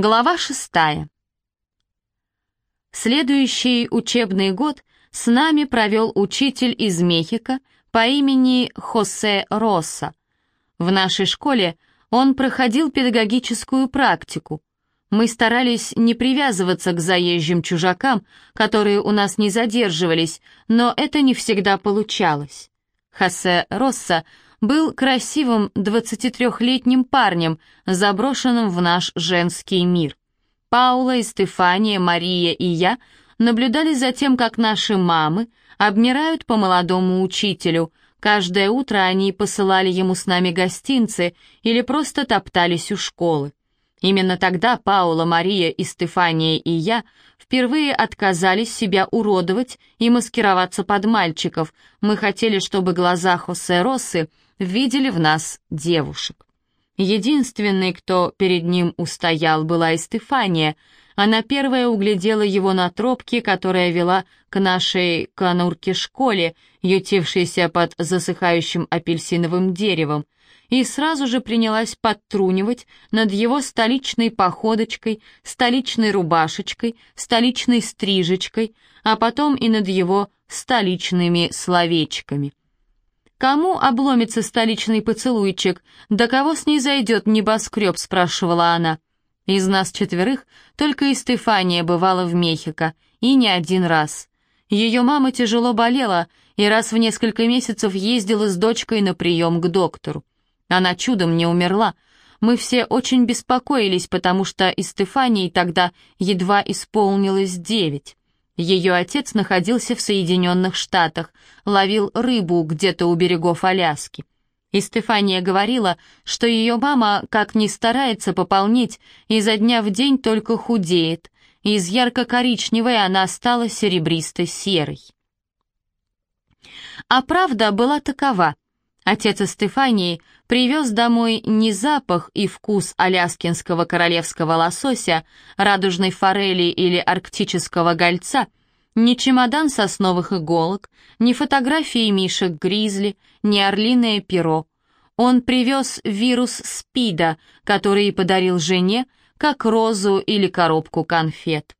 Глава шестая. Следующий учебный год с нами провел учитель из Мехико по имени Хосе Росса. В нашей школе он проходил педагогическую практику. Мы старались не привязываться к заезжим чужакам, которые у нас не задерживались, но это не всегда получалось. Хосе Росса был красивым 23-летним парнем, заброшенным в наш женский мир. Паула и Стефания, Мария и я наблюдали за тем, как наши мамы обмирают по молодому учителю. Каждое утро они посылали ему с нами гостинцы или просто топтались у школы. Именно тогда Паула, Мария и Стефания и я впервые отказались себя уродовать и маскироваться под мальчиков. Мы хотели, чтобы глаза Хосе Россы видели в нас девушек. Единственной, кто перед ним устоял, была и Стефания. Она первая углядела его на тропке, которая вела к нашей конурке-школе, ютившейся под засыхающим апельсиновым деревом и сразу же принялась подтрунивать над его столичной походочкой, столичной рубашечкой, столичной стрижечкой, а потом и над его столичными словечками. «Кому обломится столичный поцелуйчик? До кого с ней зайдет небоскреб?» — спрашивала она. Из нас четверых только и Стефания бывала в Мехико, и не один раз. Ее мама тяжело болела и раз в несколько месяцев ездила с дочкой на прием к доктору. Она чудом не умерла. Мы все очень беспокоились, потому что и Стефании тогда едва исполнилось девять. Ее отец находился в Соединенных Штатах, ловил рыбу где-то у берегов Аляски. И Стефания говорила, что ее мама, как ни старается пополнить, изо дня в день только худеет. Из ярко-коричневой она стала серебристо-серой. А правда была такова. Отец Стефании привез домой не запах и вкус аляскинского королевского лосося, радужной форели или арктического гольца, ни чемодан сосновых иголок, ни фотографии мишек-гризли, ни орлиное перо. Он привез вирус СПИДа, который подарил жене, как розу или коробку конфет.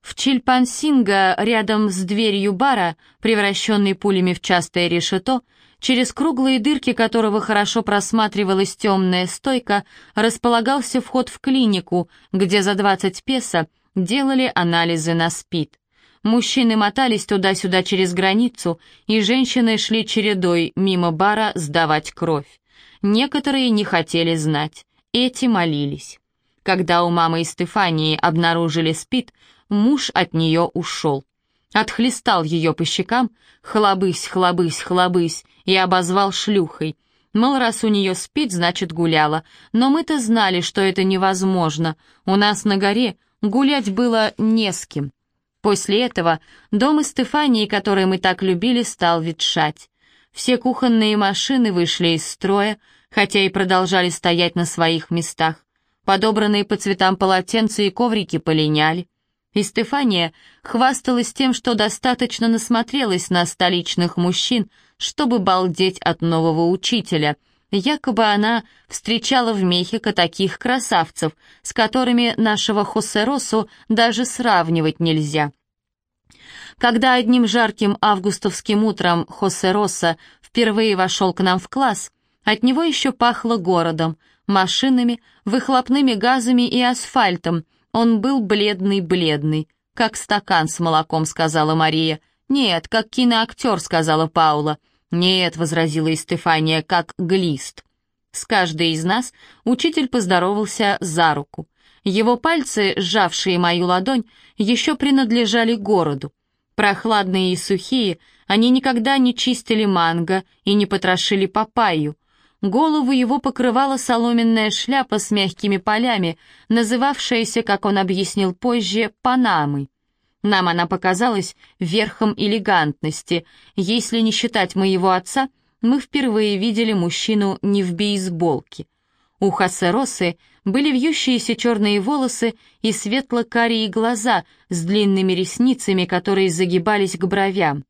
В Чильпансинго, рядом с дверью бара, превращенной пулями в частое решето, через круглые дырки которого хорошо просматривалась темная стойка, располагался вход в клинику, где за 20 песо делали анализы на СПИД. Мужчины мотались туда-сюда через границу, и женщины шли чередой мимо бара сдавать кровь. Некоторые не хотели знать, эти молились. Когда у мамы и Стефании обнаружили СПИД, муж от нее ушел. Отхлестал ее по щекам, хлобысь, хлобысь, хлобысь, и обозвал шлюхой. Мол, раз у нее спит, значит гуляла. Но мы-то знали, что это невозможно. У нас на горе гулять было не с кем. После этого дом Стефании, который мы так любили, стал ветшать. Все кухонные машины вышли из строя, хотя и продолжали стоять на своих местах. Подобранные по цветам полотенца и коврики полиняли. И Стефания хвасталась тем, что достаточно насмотрелась на столичных мужчин, чтобы балдеть от нового учителя. Якобы она встречала в Мехико таких красавцев, с которыми нашего Хосеросу даже сравнивать нельзя. Когда одним жарким августовским утром Хосероса впервые вошел к нам в класс, от него еще пахло городом, машинами, выхлопными газами и асфальтом — он был бледный-бледный, как стакан с молоком, сказала Мария. Нет, как киноактер, сказала Паула. Нет, возразила Стефания, как глист. С каждой из нас учитель поздоровался за руку. Его пальцы, сжавшие мою ладонь, еще принадлежали городу. Прохладные и сухие, они никогда не чистили манго и не потрошили папайю, Голову его покрывала соломенная шляпа с мягкими полями, называвшаяся, как он объяснил позже, «панамой». Нам она показалась верхом элегантности. Если не считать моего отца, мы впервые видели мужчину не в бейсболке. У Хасеросы были вьющиеся черные волосы и светло-карие глаза с длинными ресницами, которые загибались к бровям.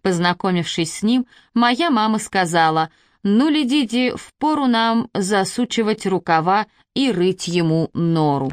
Познакомившись с ним, моя мама сказала — ну, ледите, впору нам засучивать рукава и рыть ему нору.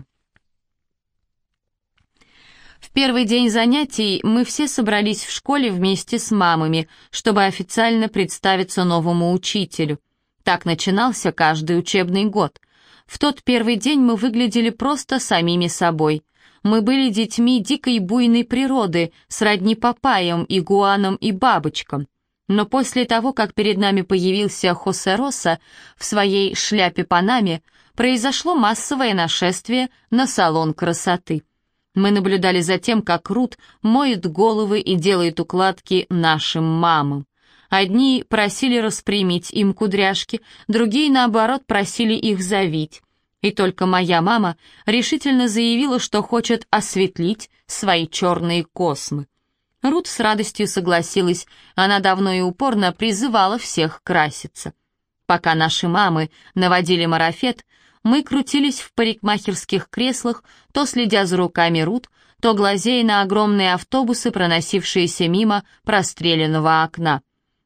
В первый день занятий мы все собрались в школе вместе с мамами, чтобы официально представиться новому учителю. Так начинался каждый учебный год. В тот первый день мы выглядели просто самими собой. Мы были детьми дикой буйной природы, сродни папайям, игуанам и бабочкам. Но после того, как перед нами появился Хосе Росса в своей шляпе-панаме, произошло массовое нашествие на салон красоты. Мы наблюдали за тем, как Рут моет головы и делает укладки нашим мамам. Одни просили распрямить им кудряшки, другие, наоборот, просили их завить. И только моя мама решительно заявила, что хочет осветлить свои черные космы. Рут с радостью согласилась, она давно и упорно призывала всех краситься. Пока наши мамы наводили марафет, мы крутились в парикмахерских креслах, то следя за руками Рут, то глазея на огромные автобусы, проносившиеся мимо простреленного окна.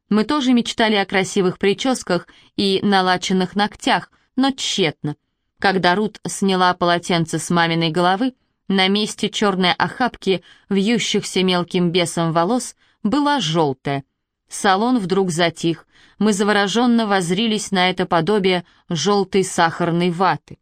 Мы тоже мечтали о красивых прическах и налаченных ногтях, но тщетно. Когда Рут сняла полотенце с маминой головы, на месте черной охапки, вьющихся мелким бесом волос, была желтая. Салон вдруг затих. Мы завороженно возрились на это подобие желтой сахарной ваты.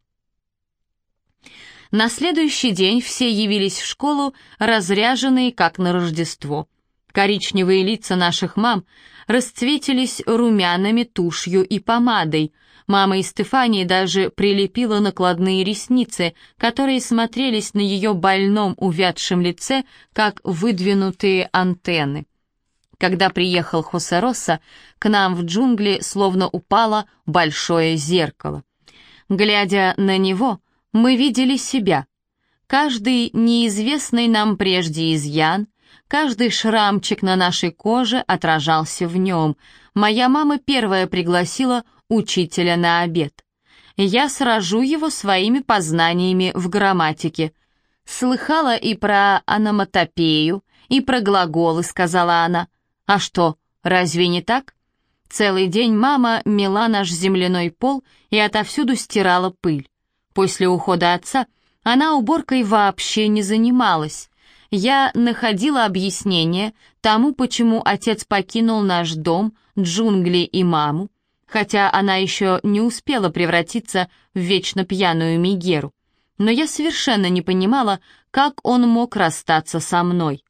На следующий день все явились в школу, разряженные, как на Рождество. Коричневые лица наших мам расцветились румянами, тушью и помадой — Мама из Стефании даже прилепила накладные ресницы, которые смотрелись на ее больном увядшем лице, как выдвинутые антенны. Когда приехал Хосе Росса, к нам в джунгли словно упало большое зеркало. Глядя на него, мы видели себя. Каждый неизвестный нам прежде изъян, каждый шрамчик на нашей коже отражался в нем. Моя мама первая пригласила учителя на обед. Я сражу его своими познаниями в грамматике. Слыхала и про аноматопею, и про глаголы, сказала она. А что, разве не так? Целый день мама мела наш земляной пол и отовсюду стирала пыль. После ухода отца она уборкой вообще не занималась. Я находила объяснение тому, почему отец покинул наш дом, джунгли и маму, хотя она еще не успела превратиться в вечно пьяную Мигеру. Но я совершенно не понимала, как он мог расстаться со мной.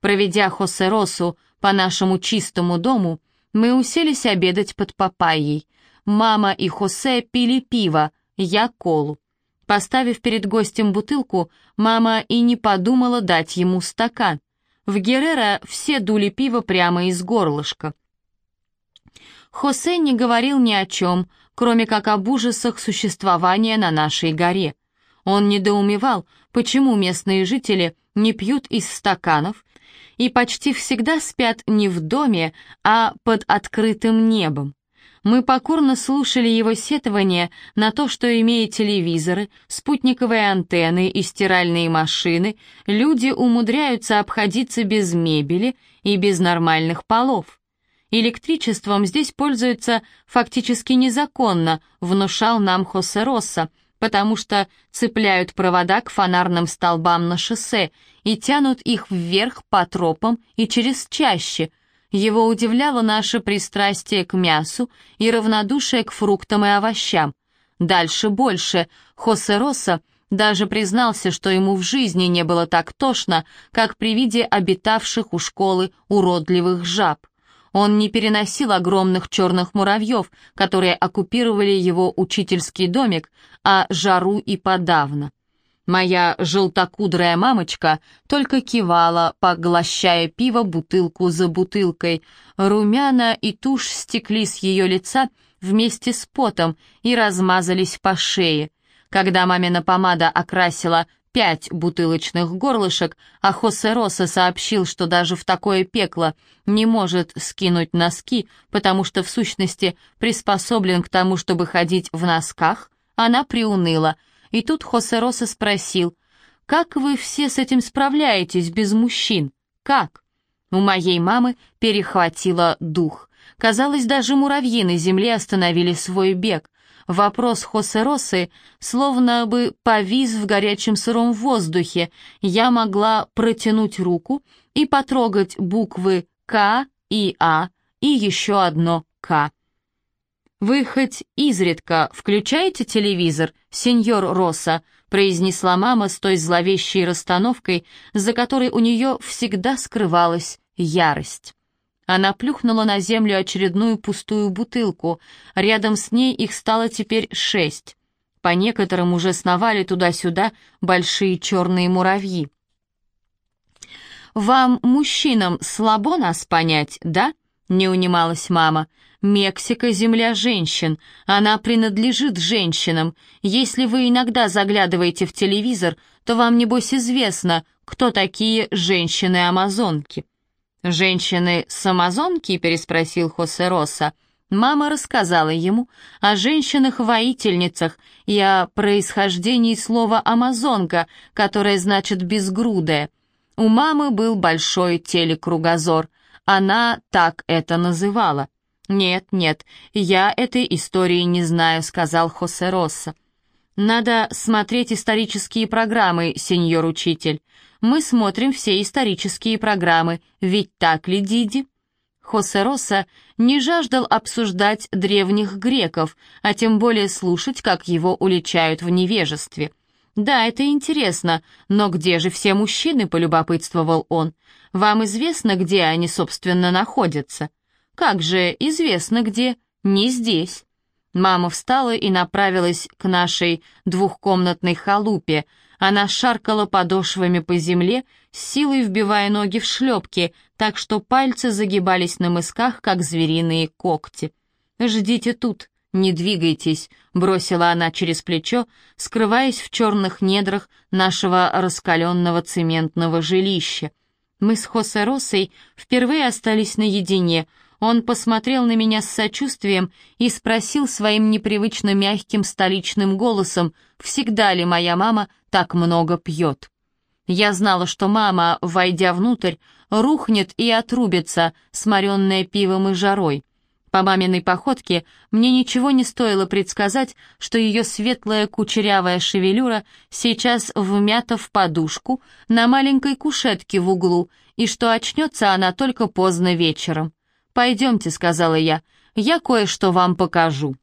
Проведя Хосе Росу по нашему чистому дому, мы уселись обедать под папайей. Мама и Хосе пили пиво, я колу. Поставив перед гостем бутылку, мама и не подумала дать ему стакан. В Геррера все дули пиво прямо из горлышка. Хосе не говорил ни о чем, кроме как об ужасах существования на нашей горе. Он недоумевал, почему местные жители не пьют из стаканов и почти всегда спят не в доме, а под открытым небом. Мы покорно слушали его сетования на то, что, имея телевизоры, спутниковые антенны и стиральные машины, люди умудряются обходиться без мебели и без нормальных полов. Электричеством здесь пользуются фактически незаконно, внушал нам Хосе Росса, потому что цепляют провода к фонарным столбам на шоссе и тянут их вверх по тропам и через чаще. Его удивляло наше пристрастие к мясу и равнодушие к фруктам и овощам. Дальше больше. Хосе Росса даже признался, что ему в жизни не было так тошно, как при виде обитавших у школы уродливых жаб. Он не переносил огромных черных муравьев, которые оккупировали его учительский домик, а жару и подавно. Моя желтокудрая мамочка только кивала, поглощая пиво бутылку за бутылкой. Румяна и тушь стекли с ее лица вместе с потом и размазались по шее. Когда мамина помада окрасила пять бутылочных горлышек, а Хосе Роса сообщил, что даже в такое пекло не может скинуть носки, потому что в сущности приспособлен к тому, чтобы ходить в носках, она приуныла. И тут Хосе Роса спросил, «Как вы все с этим справляетесь без мужчин? Как?» У моей мамы перехватило дух. Казалось, даже муравьи на земле остановили свой бег. Вопрос Хосе Росы словно бы повис в горячем сыром воздухе. Я могла протянуть руку и потрогать буквы К и А и еще одно К. «Вы хоть изредка включаете телевизор, сеньор Росса?» произнесла мама с той зловещей расстановкой, за которой у нее всегда скрывалась ярость. Она плюхнула на землю очередную пустую бутылку. Рядом с ней их стало теперь шесть. По некоторым уже сновали туда-сюда большие черные муравьи. «Вам, мужчинам, слабо нас понять, да?» — не унималась мама. «Мексика — земля женщин. Она принадлежит женщинам. Если вы иногда заглядываете в телевизор, то вам, небось, известно, кто такие женщины-амазонки». «Женщины-самазонки?» — переспросил Хосе Росса. Мама рассказала ему о женщинах-воительницах и о происхождении слова «амазонка», которое значит «безгрудая». У мамы был большой телекругозор. Она так это называла. «Нет, нет, я этой истории не знаю», — сказал Хосе Росса. «Надо смотреть исторические программы, сеньор учитель. Мы смотрим все исторические программы, ведь так ли, Диди?» Хосе Росса не жаждал обсуждать древних греков, а тем более слушать, как его уличают в невежестве. «Да, это интересно, но где же все мужчины?» — полюбопытствовал он. «Вам известно, где они, собственно, находятся?» «Как же, известно где. Не здесь». Мама встала и направилась к нашей двухкомнатной халупе, она шаркала подошвами по земле, с силой вбивая ноги в шлепки, так что пальцы загибались на мысках, как звериные когти. «Ждите тут, не двигайтесь», — бросила она через плечо, скрываясь в черных недрах нашего раскаленного цементного жилища. Мы с Хосе Росой впервые остались наедине — он посмотрел на меня с сочувствием и спросил своим непривычно мягким столичным голосом, всегда ли моя мама так много пьет. Я знала, что мама, войдя внутрь, рухнет и отрубится, сморенная пивом и жарой. По маминой походке мне ничего не стоило предсказать, что ее светлая кучерявая шевелюра сейчас вмята в подушку на маленькой кушетке в углу, и что очнется она только поздно вечером. «Пойдемте», — сказала я, — «я кое-что вам покажу».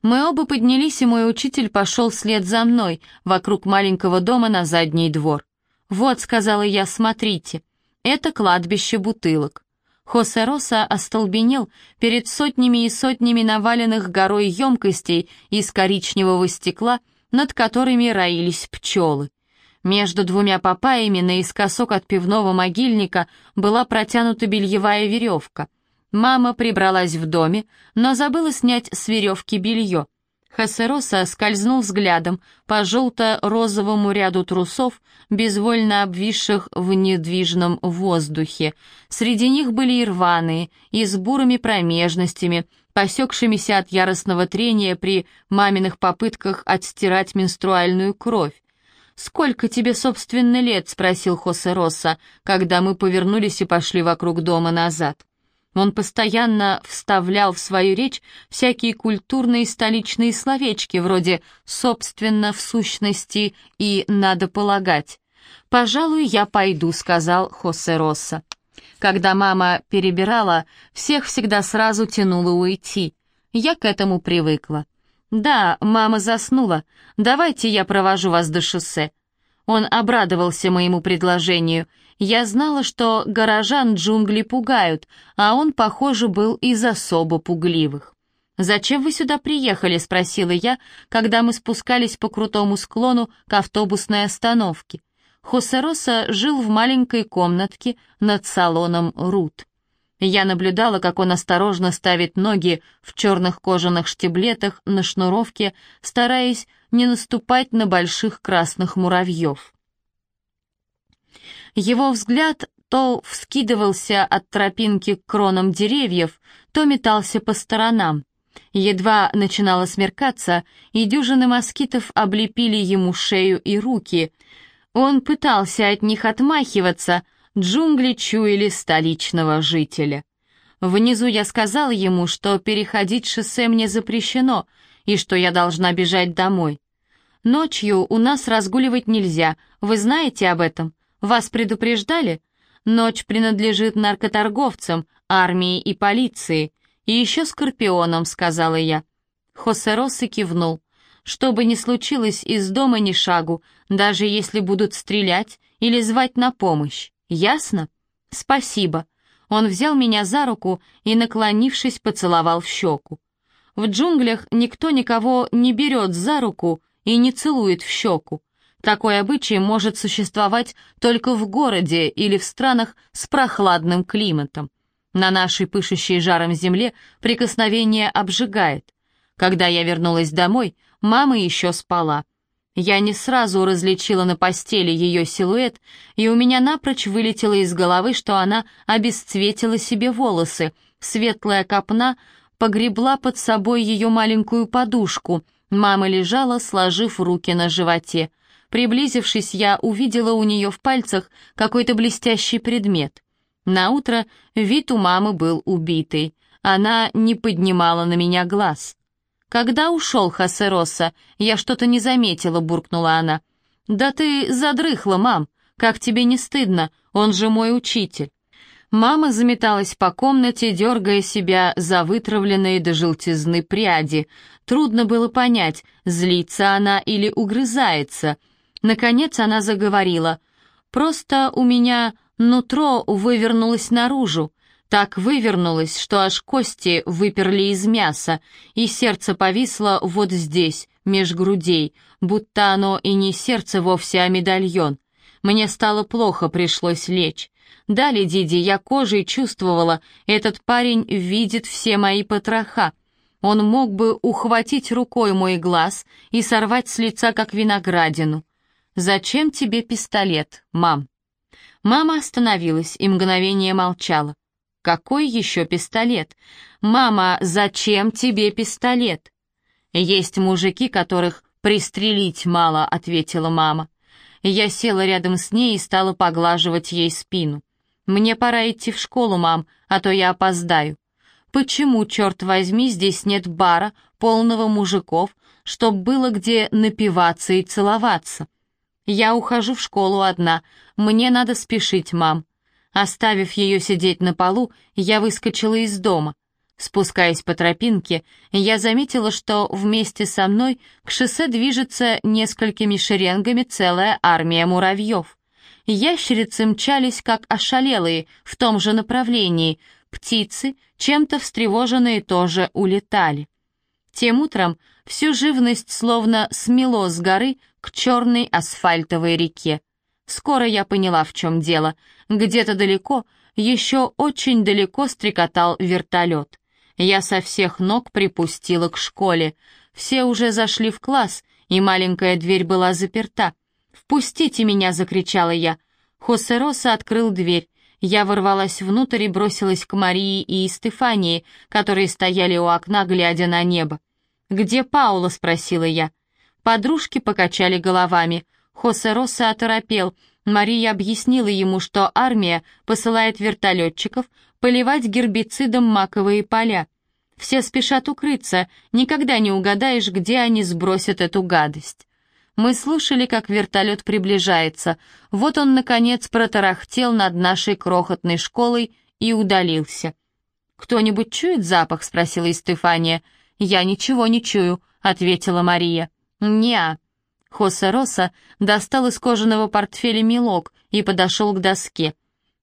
Мы оба поднялись, и мой учитель пошел вслед за мной, вокруг маленького дома на задний двор. «Вот», — сказала я, — «смотрите, это кладбище бутылок». Хосе Роса остолбенел перед сотнями и сотнями наваленных горой емкостей из коричневого стекла, над которыми роились пчелы. Между двумя папаями наискосок от пивного могильника была протянута бельевая веревка. Мама прибралась в доме, но забыла снять с веревки белье. Хасероса скользнул взглядом по желто-розовому ряду трусов, безвольно обвисших в недвижном воздухе. Среди них были и рваные, и с бурыми промежностями, посекшимися от яростного трения при маминых попытках отстирать менструальную кровь. «Сколько тебе, собственно, лет?» — спросил Хосе Росса, когда мы повернулись и пошли вокруг дома назад. Он постоянно вставлял в свою речь всякие культурные столичные словечки, вроде «собственно», «в сущности» и «надо полагать». «Пожалуй, я пойду», — сказал Хосе Росса. Когда мама перебирала, всех всегда сразу тянуло уйти. Я к этому привыкла. «Да, мама заснула. Давайте я провожу вас до шоссе». Он обрадовался моему предложению. Я знала, что горожан джунгли пугают, а он, похоже, был из особо пугливых. «Зачем вы сюда приехали?» — спросила я, когда мы спускались по крутому склону к автобусной остановке. Хосероса жил в маленькой комнатке над салоном Рут. Я наблюдала, как он осторожно ставит ноги в черных кожаных штиблетах на шнуровке, стараясь не наступать на больших красных муравьев. Его взгляд то вскидывался от тропинки к кронам деревьев, то метался по сторонам. Едва начинало смеркаться, и дюжины москитов облепили ему шею и руки. Он пытался от них отмахиваться, Джунгли чуяли столичного жителя. Внизу я сказала ему, что переходить шоссе мне запрещено и что я должна бежать домой. Ночью у нас разгуливать нельзя, вы знаете об этом? Вас предупреждали? Ночь принадлежит наркоторговцам, армии и полиции, и еще скорпионам, сказала я. Хосе Росси кивнул. Что бы ни случилось, из дома ни шагу, даже если будут стрелять или звать на помощь. Ясно? Спасибо. Он взял меня за руку и, наклонившись, поцеловал в щеку. В джунглях никто никого не берет за руку и не целует в щеку. Такой обычай может существовать только в городе или в странах с прохладным климатом. На нашей пышущей жаром земле прикосновение обжигает. Когда я вернулась домой, мама еще спала. Я не сразу различила на постели ее силуэт, и у меня напрочь вылетело из головы, что она обесцветила себе волосы. Светлая копна погребла под собой ее маленькую подушку. Мама лежала, сложив руки на животе. Приблизившись, я увидела у нее в пальцах какой-то блестящий предмет. На утро вид у мамы был убитый. Она не поднимала на меня глаз. «Когда ушел Хасероса? Я что-то не заметила», — буркнула она. «Да ты задрыхла, мам. Как тебе не стыдно? Он же мой учитель». Мама заметалась по комнате, дергая себя за вытравленные до желтизны пряди. Трудно было понять, злится она или угрызается. Наконец она заговорила. «Просто у меня нутро вывернулось наружу. Так вывернулось, что аж кости выперли из мяса, и сердце повисло вот здесь, меж грудей, будто оно и не сердце вовсе, а медальон. Мне стало плохо, пришлось лечь. Дали, Диди, я кожей чувствовала, этот парень видит все мои потроха. Он мог бы ухватить рукой мой глаз и сорвать с лица, как виноградину. «Зачем тебе пистолет, мам?» Мама остановилась и мгновение молчала. «Какой еще пистолет? Мама, зачем тебе пистолет?» «Есть мужики, которых пристрелить мало», — ответила мама. Я села рядом с ней и стала поглаживать ей спину. «Мне пора идти в школу, мам, а то я опоздаю». «Почему, черт возьми, здесь нет бара, полного мужиков, чтоб было где напиваться и целоваться?» «Я ухожу в школу одна. Мне надо спешить, мам». Оставив ее сидеть на полу, я выскочила из дома. Спускаясь по тропинке, я заметила, что вместе со мной к шоссе движется несколькими шеренгами целая армия муравьев. Ящерицы мчались, как ошалелые, в том же направлении. Птицы, чем-то встревоженные, тоже улетали. Тем утром всю живность словно смело с горы к черной асфальтовой реке. Скоро я поняла, в чем дело. Где-то далеко, еще очень далеко стрекотал вертолет. Я со всех ног припустила к школе. Все уже зашли в класс, и маленькая дверь была заперта. «Впустите меня!» — закричала я. Хосе Роса открыл дверь. Я ворвалась внутрь и бросилась к Марии и Стефании, которые стояли у окна, глядя на небо. «Где Паула?» — спросила я. Подружки покачали головами. Хосе Росса оторопел. Мария объяснила ему, что армия посылает вертолетчиков поливать гербицидом маковые поля. Все спешат укрыться, никогда не угадаешь, где они сбросят эту гадость. Мы слушали, как вертолет приближается. Вот он, наконец, протарахтел над нашей крохотной школой и удалился. «Кто-нибудь чует запах?» — спросила Стефания. «Я ничего не чую», — ответила Мария. «Не-а». Хосе Роса достал из кожаного портфеля мелок и подошел к доске.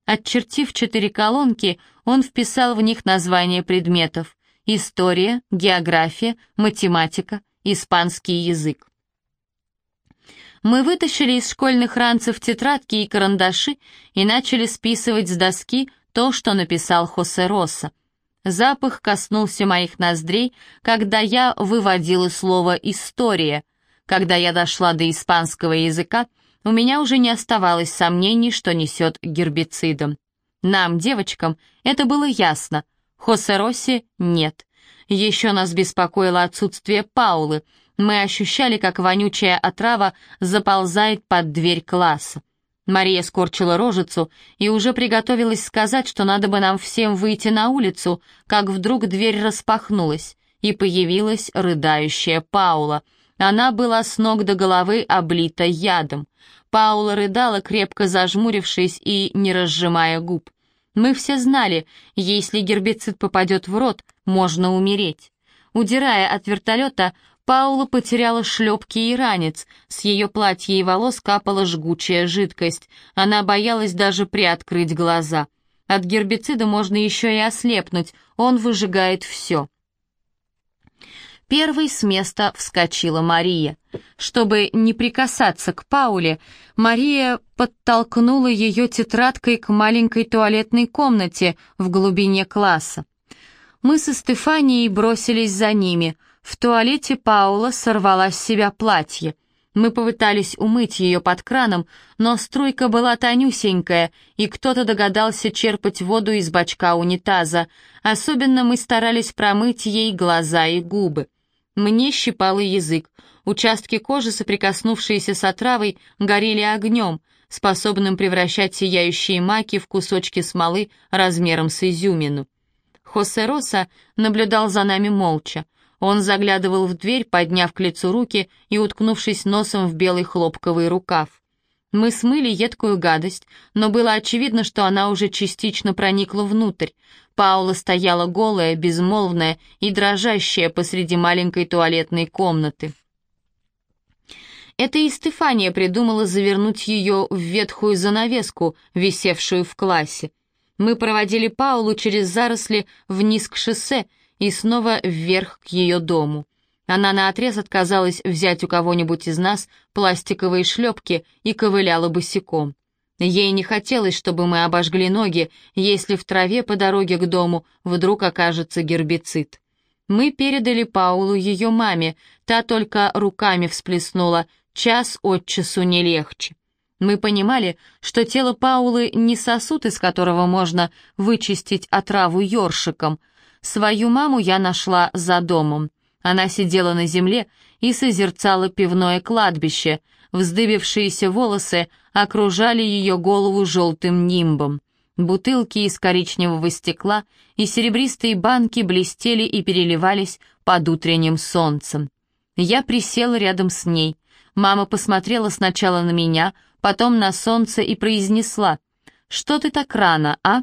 Отчертив четыре колонки, он вписал в них названия предметов. История, география, математика, испанский язык. Мы вытащили из школьных ранцев тетрадки и карандаши и начали списывать с доски то, что написал Хосе Роса. Запах коснулся моих ноздрей, когда я выводила слово «история», когда я дошла до испанского языка, у меня уже не оставалось сомнений, что несет гербицидом. Нам, девочкам, это было ясно. Хосе Росси нет. Еще нас беспокоило отсутствие Паулы. Мы ощущали, как вонючая отрава заползает под дверь класса. Мария скорчила рожицу и уже приготовилась сказать, что надо бы нам всем выйти на улицу, как вдруг дверь распахнулась, и появилась рыдающая Паула. Она была с ног до головы облита ядом. Паула рыдала, крепко зажмурившись и не разжимая губ. Мы все знали, если гербицид попадет в рот, можно умереть. Удирая от вертолета, Паула потеряла шлепки и ранец, с ее платья и волос капала жгучая жидкость. Она боялась даже приоткрыть глаза. От гербицида можно еще и ослепнуть, он выжигает все. Первой с места вскочила Мария. Чтобы не прикасаться к Пауле, Мария подтолкнула ее тетрадкой к маленькой туалетной комнате в глубине класса. Мы со Стефанией бросились за ними. В туалете Паула сорвала с себя платье. Мы попытались умыть ее под краном, но струйка была тонюсенькая, и кто-то догадался черпать воду из бачка унитаза. Особенно мы старались промыть ей глаза и губы. Мне щипало язык. Участки кожи, соприкоснувшиеся с отравой, горели огнем, способным превращать сияющие маки в кусочки смолы размером с изюмину. Хосе Роса наблюдал за нами молча. Он заглядывал в дверь, подняв к лицу руки и уткнувшись носом в белый хлопковый рукав. Мы смыли едкую гадость, но было очевидно, что она уже частично проникла внутрь. Паула стояла голая, безмолвная и дрожащая посреди маленькой туалетной комнаты. Это и Стефания придумала завернуть ее в ветхую занавеску, висевшую в классе. Мы проводили Паулу через заросли вниз к шоссе и снова вверх к ее дому. Она наотрез отказалась взять у кого-нибудь из нас пластиковые шлепки и ковыляла босиком. Ей не хотелось, чтобы мы обожгли ноги, если в траве по дороге к дому вдруг окажется гербицид. Мы передали Паулу ее маме, та только руками всплеснула, час от часу не легче. Мы понимали, что тело Паулы не сосуд, из которого можно вычистить отраву ёршиком. Свою маму я нашла за домом. Она сидела на земле и созерцала пивное кладбище. Вздыбившиеся волосы окружали ее голову желтым нимбом. Бутылки из коричневого стекла и серебристые банки блестели и переливались под утренним солнцем. Я присела рядом с ней. Мама посмотрела сначала на меня, потом на солнце и произнесла, «Что ты так рано, а?»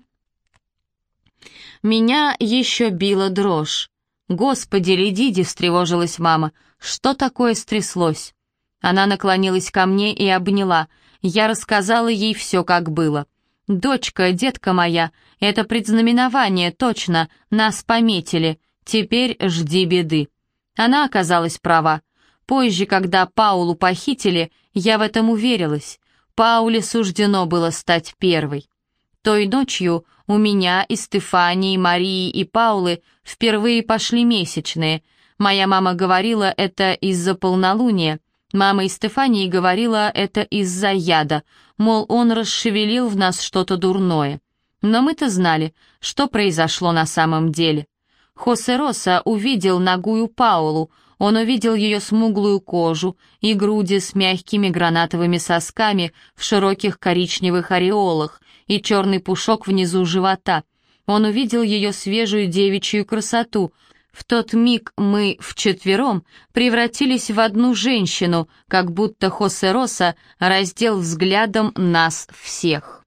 Меня еще била дрожь. «Господи, Ледиди!» — встревожилась мама. «Что такое стряслось?» Она наклонилась ко мне и обняла. Я рассказала ей все, как было. «Дочка, детка моя, это предзнаменование, точно, нас пометили. Теперь жди беды». Она оказалась права. Позже, когда Паулу похитили, я в этом уверилась. Пауле суждено было стать первой. Той ночью у меня и Стефании, Марии и Паулы впервые пошли месячные. Моя мама говорила это из-за полнолуния. Мама и Стефании говорила это из-за яда, мол, он расшевелил в нас что-то дурное. Но мы-то знали, что произошло на самом деле. Хосе Роса увидел ногую Паулу, он увидел ее смуглую кожу и груди с мягкими гранатовыми сосками в широких коричневых ореолах и черный пушок внизу живота. Он увидел ее свежую девичью красоту. В тот миг мы вчетвером превратились в одну женщину, как будто Хосе Роса раздел взглядом нас всех.